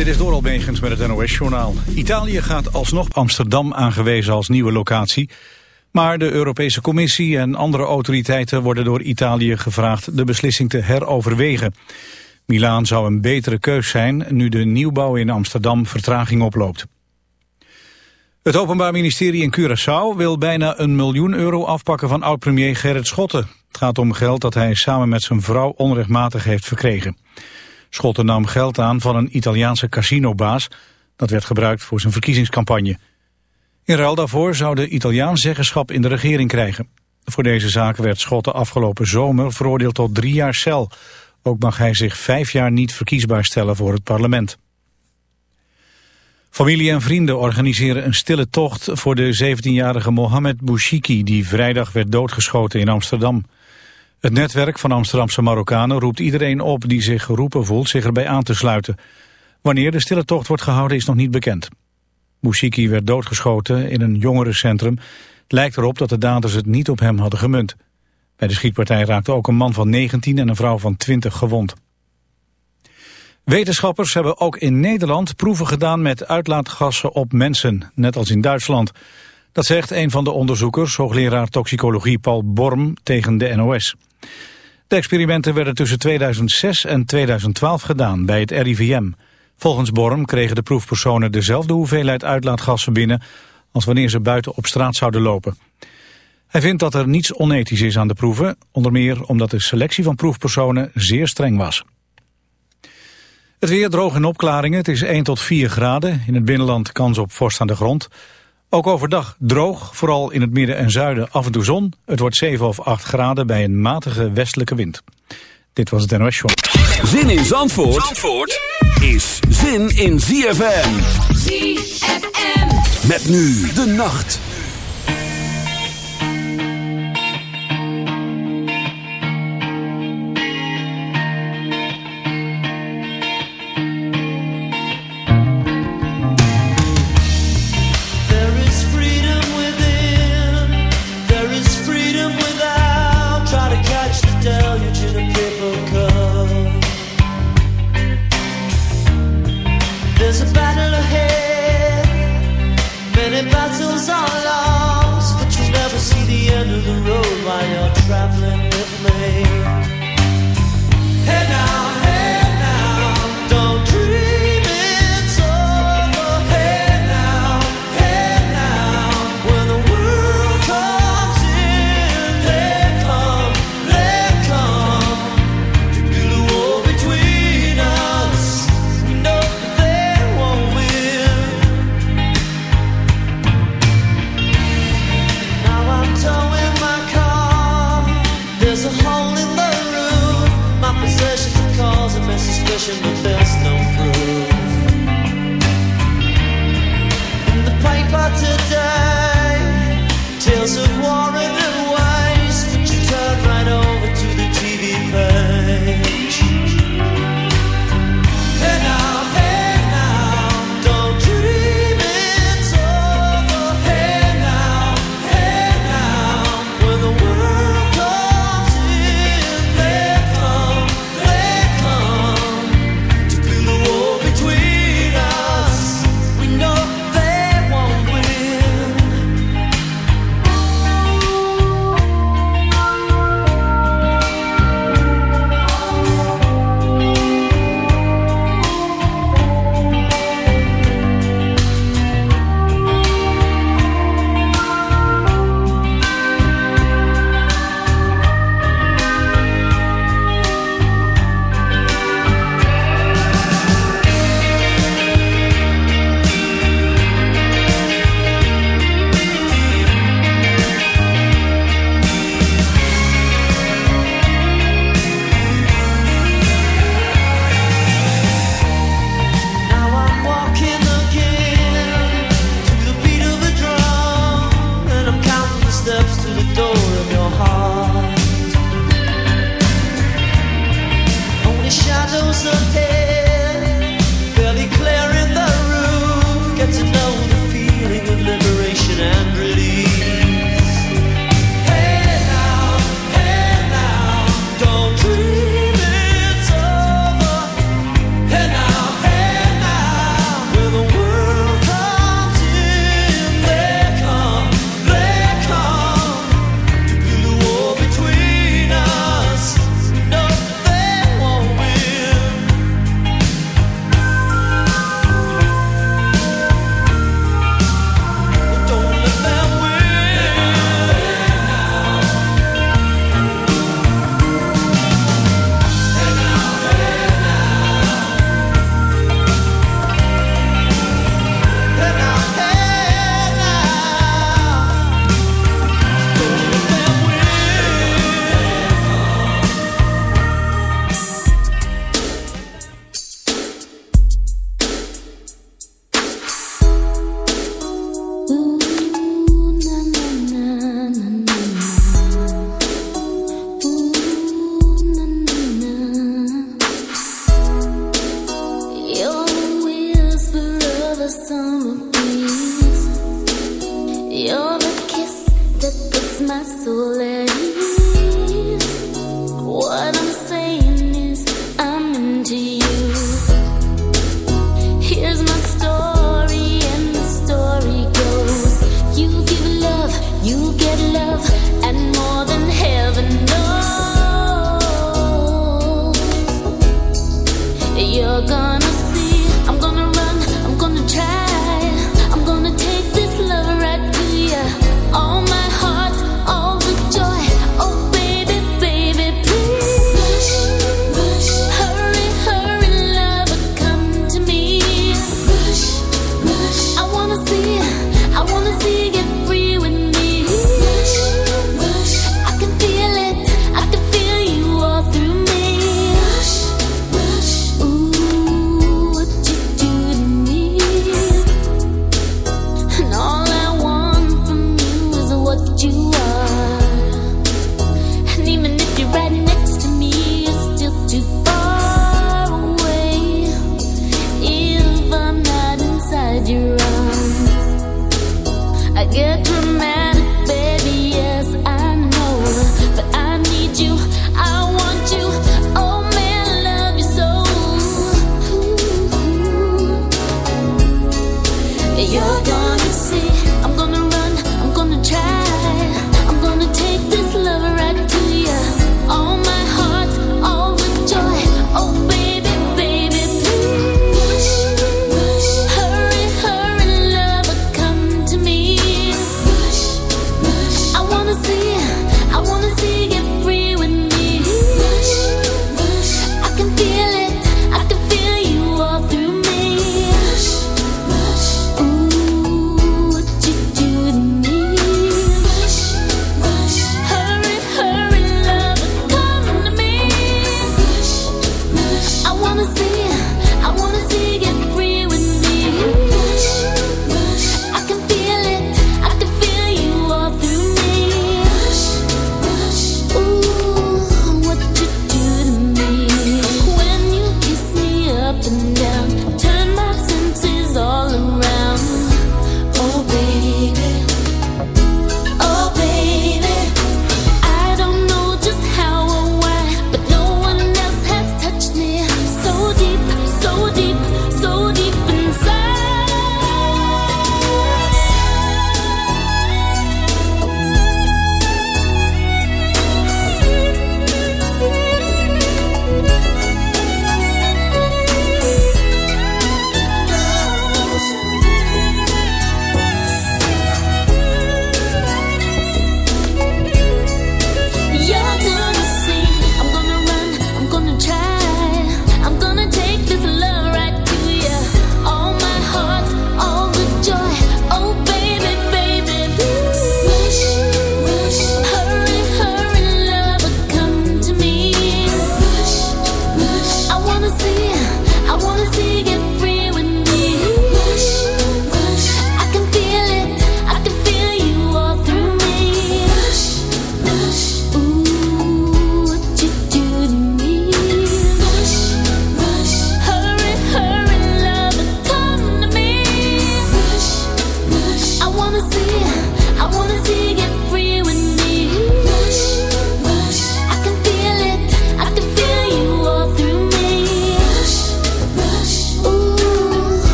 Dit is door Albegens met het NOS-journaal. Italië gaat alsnog Amsterdam aangewezen als nieuwe locatie. Maar de Europese Commissie en andere autoriteiten worden door Italië gevraagd de beslissing te heroverwegen. Milaan zou een betere keus zijn nu de nieuwbouw in Amsterdam vertraging oploopt. Het Openbaar Ministerie in Curaçao wil bijna een miljoen euro afpakken van oud-premier Gerrit Schotten. Het gaat om geld dat hij samen met zijn vrouw onrechtmatig heeft verkregen. Schotten nam geld aan van een Italiaanse casinobaas. Dat werd gebruikt voor zijn verkiezingscampagne. In ruil daarvoor zou de Italiaan zeggenschap in de regering krijgen. Voor deze zaak werd Schotten afgelopen zomer veroordeeld tot drie jaar cel. Ook mag hij zich vijf jaar niet verkiesbaar stellen voor het parlement. Familie en vrienden organiseren een stille tocht voor de 17-jarige Mohamed Bouchiki... die vrijdag werd doodgeschoten in Amsterdam. Het netwerk van Amsterdamse Marokkanen roept iedereen op die zich geroepen voelt zich erbij aan te sluiten. Wanneer de stille tocht wordt gehouden is nog niet bekend. Bouchiki werd doodgeschoten in een jongerencentrum. Het lijkt erop dat de daders het niet op hem hadden gemunt. Bij de schietpartij raakte ook een man van 19 en een vrouw van 20 gewond. Wetenschappers hebben ook in Nederland proeven gedaan met uitlaatgassen op mensen, net als in Duitsland. Dat zegt een van de onderzoekers, hoogleraar toxicologie Paul Borm, tegen de NOS. De experimenten werden tussen 2006 en 2012 gedaan bij het RIVM. Volgens Borm kregen de proefpersonen dezelfde hoeveelheid uitlaatgassen binnen... als wanneer ze buiten op straat zouden lopen. Hij vindt dat er niets onethisch is aan de proeven... onder meer omdat de selectie van proefpersonen zeer streng was. Het weer droog in opklaringen. Het is 1 tot 4 graden. In het binnenland kans op vorst aan de grond. Ook overdag droog, vooral in het midden en zuiden af en toe zon. Het wordt 7 of 8 graden bij een matige westelijke wind. Dit was het NOS Show. Zin in Zandvoort, Zandvoort is zin in ZFM. ZFM. Met nu de nacht.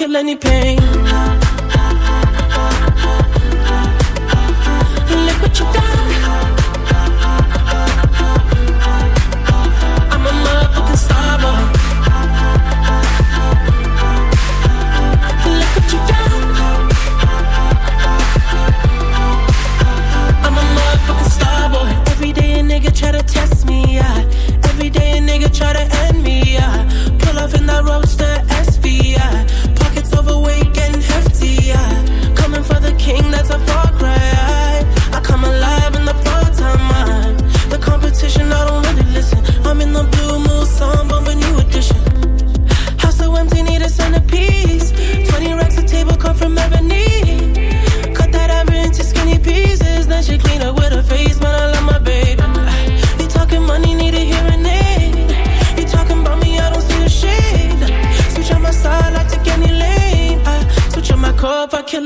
Any pain. Look what you done. I'm a motherfucking star boy. Look what you done. I'm a motherfucking star boy. Every day a nigga try to test me, yeah. Every day a nigga try to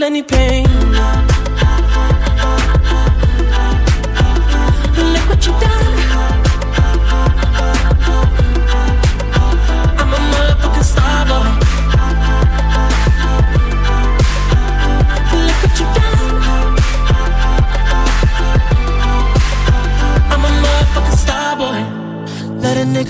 any pain.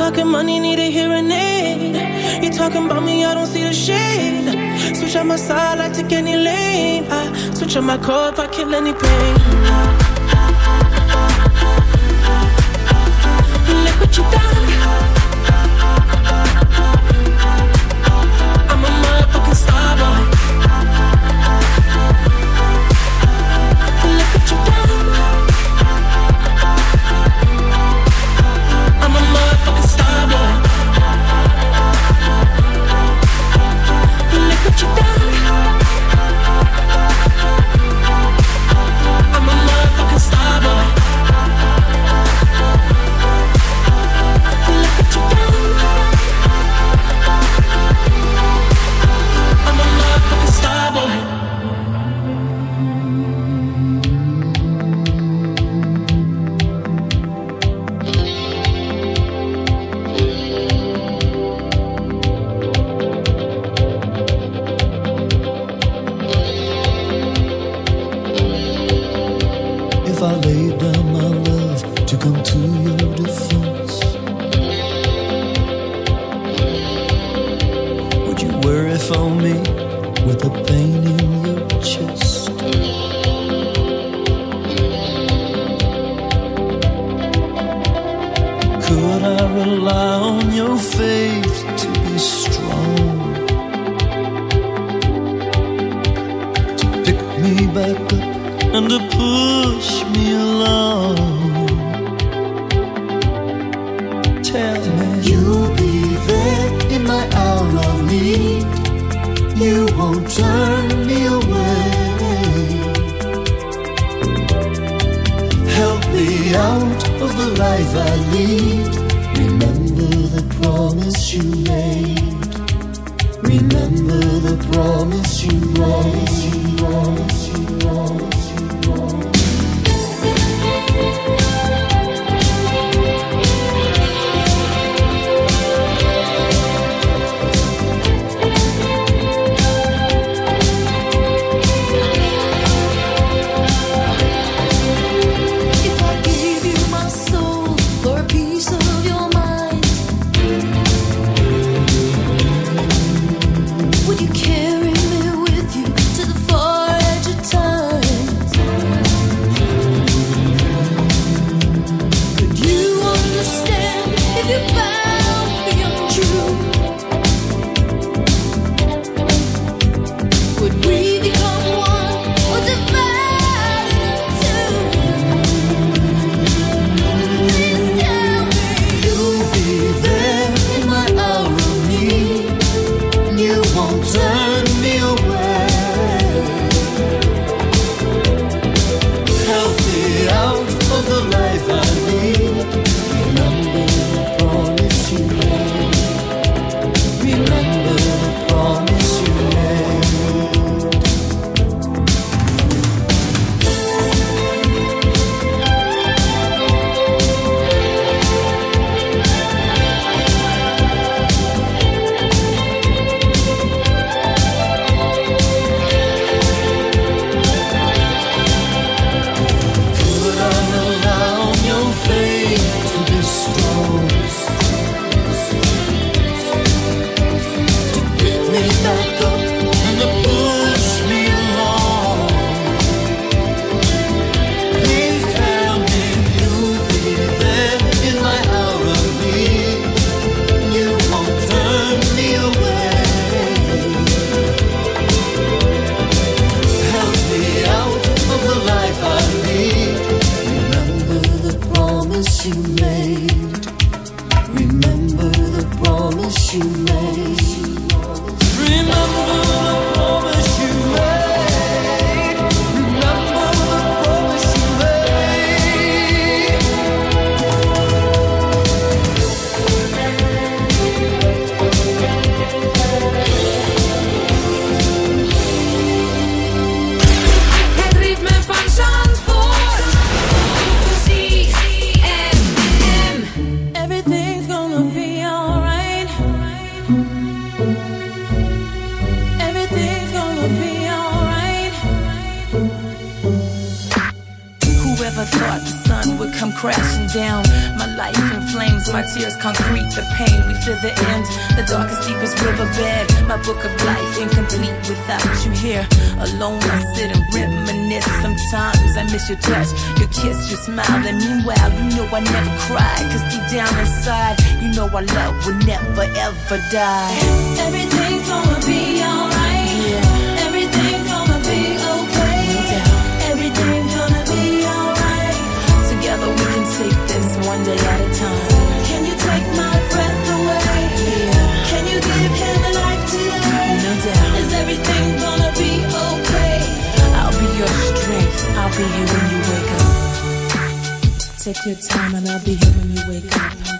Talking money, need a hearing aid. You talking about me, I don't see the shade. Switch on my side, I take any lane. I switch on my core if I kill any pain. Look what you done. What you done. You won't turn me away. Help me out of the life I lead. Remember the promise you made. Remember the promise you made. Promise you, promise you, promise never ever die. Everything's gonna be alright. Yeah. Everything's gonna be okay. No doubt. Everything's gonna be alright. Together we can take this one day at a time. Can you take my breath away? Yeah. Can you give him a life today? No doubt. Is everything gonna be okay? I'll be your strength. I'll be here when you wake up. Take your time and I'll be here when you wake up.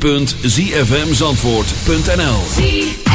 www.zfmzandvoort.nl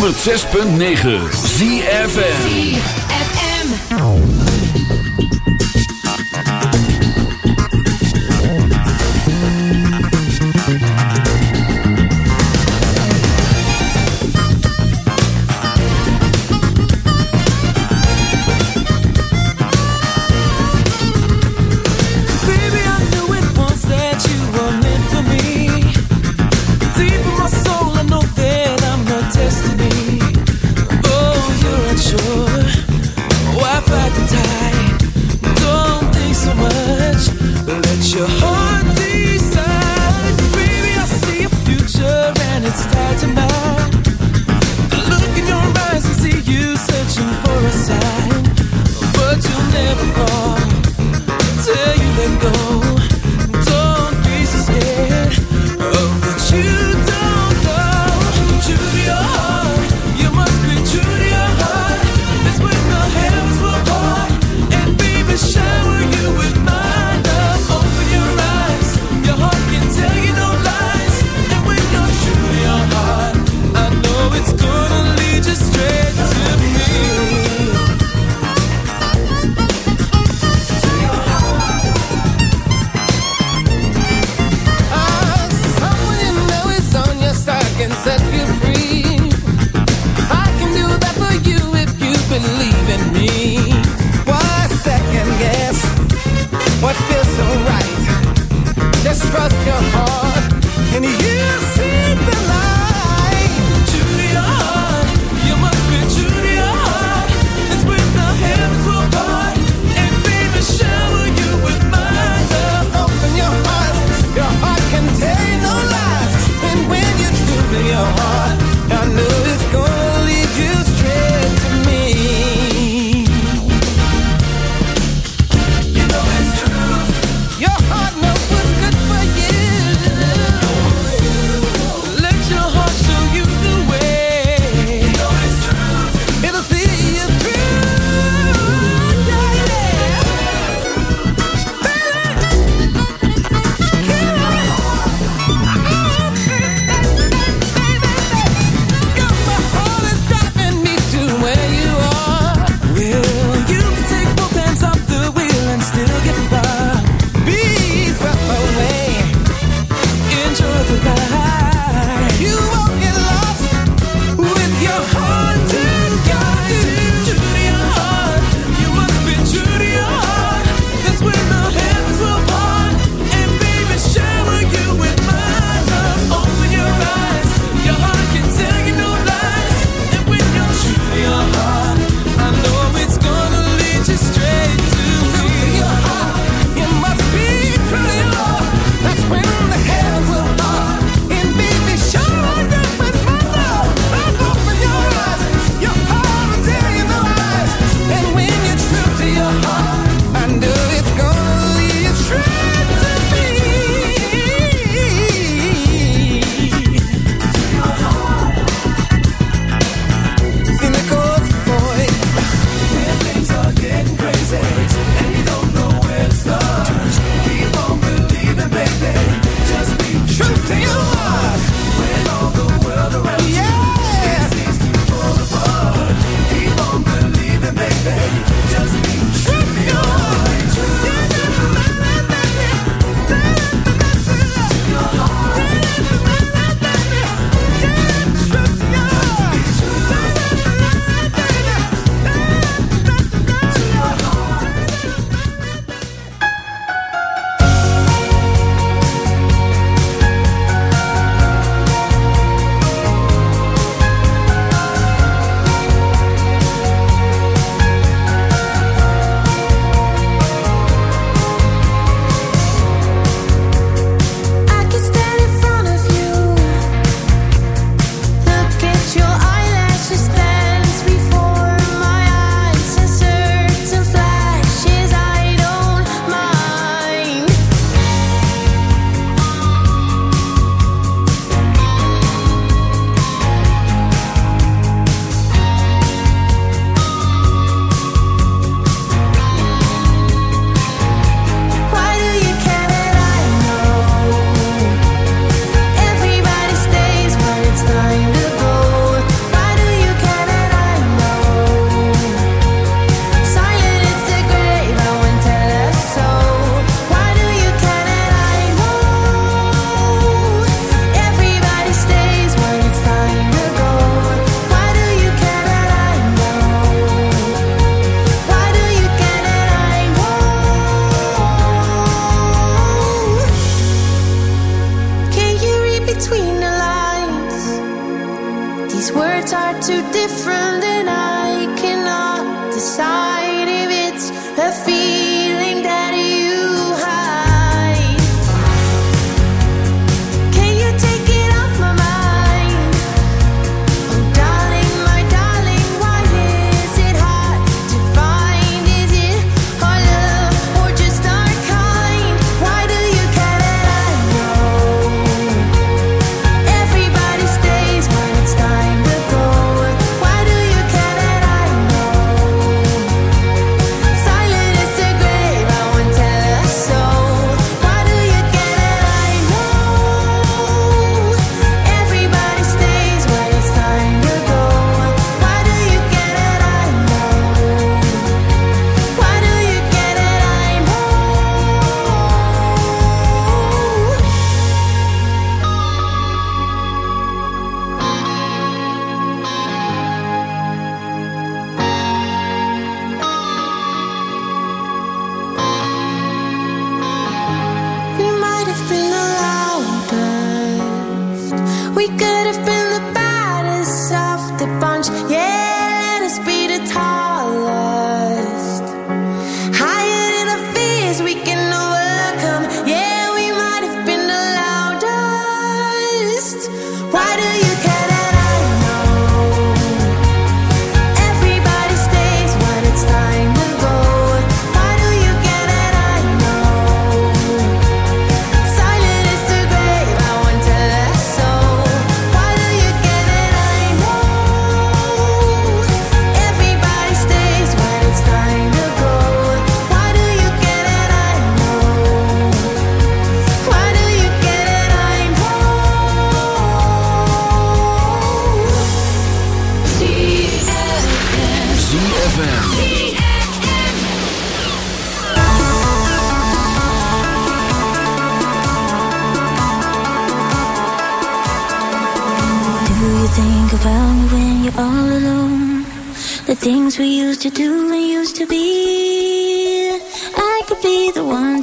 106.9 ZFN pretending I cannot decide.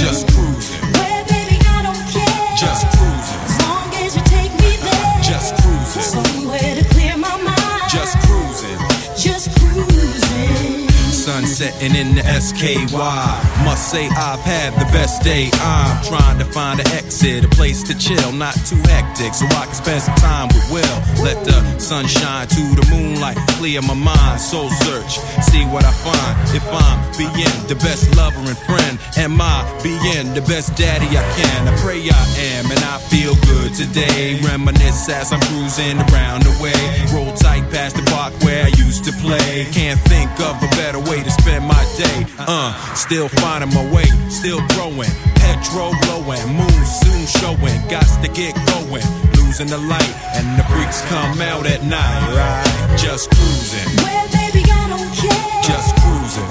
just setting in the SKY. Must say I've had the best day. I'm trying to find an exit, a place to chill, not too hectic, so I can spend some time with Will. Let the sunshine to the moonlight, clear my mind, soul search, see what I find. If I'm being the best lover and friend, am I being the best daddy I can? I pray I am, and I feel good today. Reminisce as I'm cruising around the way. Roll tight past the park where I used to play. Can't think of a better way to spend my day. Uh, still finding my way, still growing. Petrol blowing, moon soon showing. Got to get going, losing the light, and the freaks come out at night. Right, just cruising, Well, baby, I don't care. just cruising,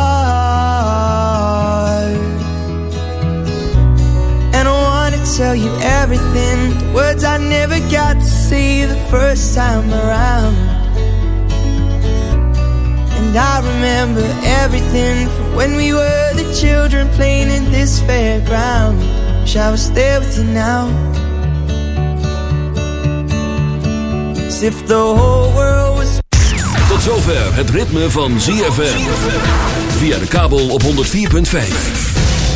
Tell you everything, words I never got to say the first time around. And I remember everything from when we were the children playing in this fairground. Wish I was there with you now. As if the whole world was. Tot zover het ritme van ZFM. Via de kabel op 104.5.